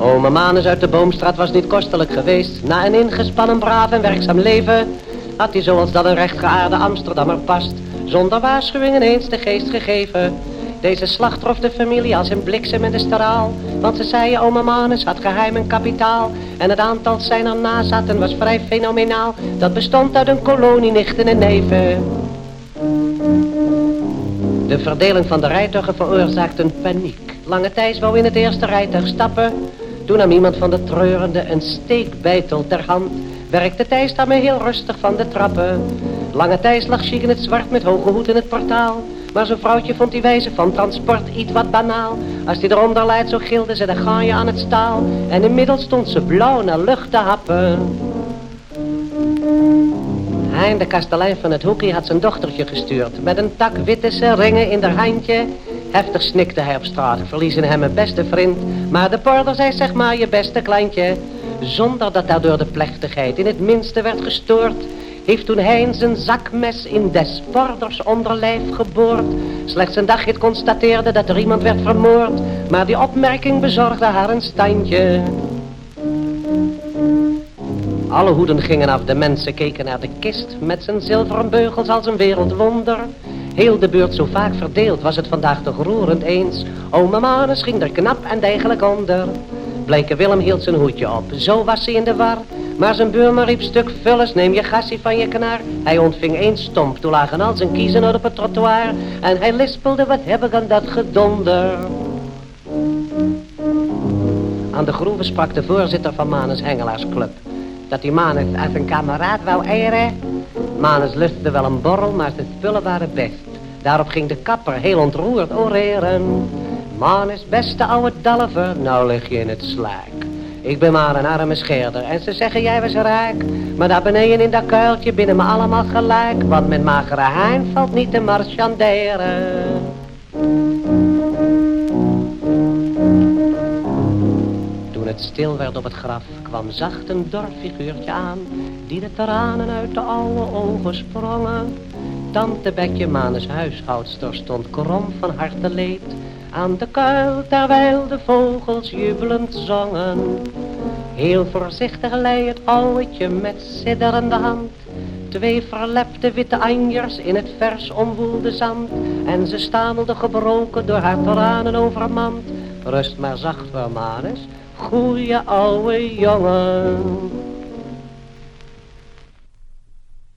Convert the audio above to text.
Ome Manus uit de Boomstraat was niet kostelijk geweest. Na een ingespannen, braaf en werkzaam leven... had hij zoals dat een rechtgeaarde Amsterdammer past... zonder waarschuwing ineens de geest gegeven... Deze slag trof de familie als een bliksem in de straal. Want ze zeiden, oma Manus had geheim en kapitaal. En het aantal zijner nazaten was vrij fenomenaal. Dat bestond uit een kolonie nichten en neven. De verdeling van de rijtuigen veroorzaakte een paniek. Lange Thijs wou in het eerste rijtuig stappen. Toen nam iemand van de treurende een steekbeitel ter hand. Werkte Thijs daarmee heel rustig van de trappen. Lange Thijs lag chic in het zwart met hoge hoed in het portaal. Maar zijn vrouwtje vond die wijze van transport iets wat banaal. Als die eronder leidt, zo gilde ze, de ga je aan het staal. En inmiddels stond ze blauw naar lucht te happen. Hein, de kastelein van het hoekje, had zijn dochtertje gestuurd. Met een tak witte ringen in haar handje. Heftig snikte hij op straat, verliezen hem een beste vriend. Maar de porter zei, zeg maar, je beste kleintje. Zonder dat daardoor de plechtigheid in het minste werd gestoord heeft toen hij zijn zakmes in des vorders onderlijf geboord. Slechts een dagje constateerde dat er iemand werd vermoord, maar die opmerking bezorgde haar een standje. Alle hoeden gingen af, de mensen keken naar de kist met zijn zilveren beugels als een wereldwonder. Heel de buurt zo vaak verdeeld was het vandaag toch roerend eens. Ome Manus ging er knap en degelijk onder. Blijke Willem hield zijn hoedje op, zo was hij in de war. Maar zijn buurman riep stuk vullis, neem je gassie van je kanaar. Hij ontving één stomp, toen lagen al zijn kiezen op het trottoir. En hij lispelde, wat heb ik aan dat gedonder. Aan de groeven sprak de voorzitter van Manus Hengelaarsclub. Dat die Manus als een kameraad wou eieren. Manus lustte wel een borrel, maar zijn spullen waren best. Daarop ging de kapper heel ontroerd oreren. Manus, beste oude dalver, nou lig je in het slaak. Ik ben maar een arme scheerder en ze zeggen jij was rijk. Maar daar beneden in dat kuiltje binnen me allemaal gelijk. Want met magere hein valt niet te marchanderen. Stil werd op het graf kwam zacht een dorffiguurtje aan. Die de tranen uit de oude ogen sprongen. Tante Betje Manus huishoudster stond krom van leed aan de kuil terwijl de vogels jubelend zongen. Heel voorzichtig lei het ouwetje met sidderende hand. Twee verlepte witte anjers in het vers omwoelde zand. En ze stamelde gebroken door haar tranen overmand. Rust maar zacht, Vermanus, goeie ouwe jongen.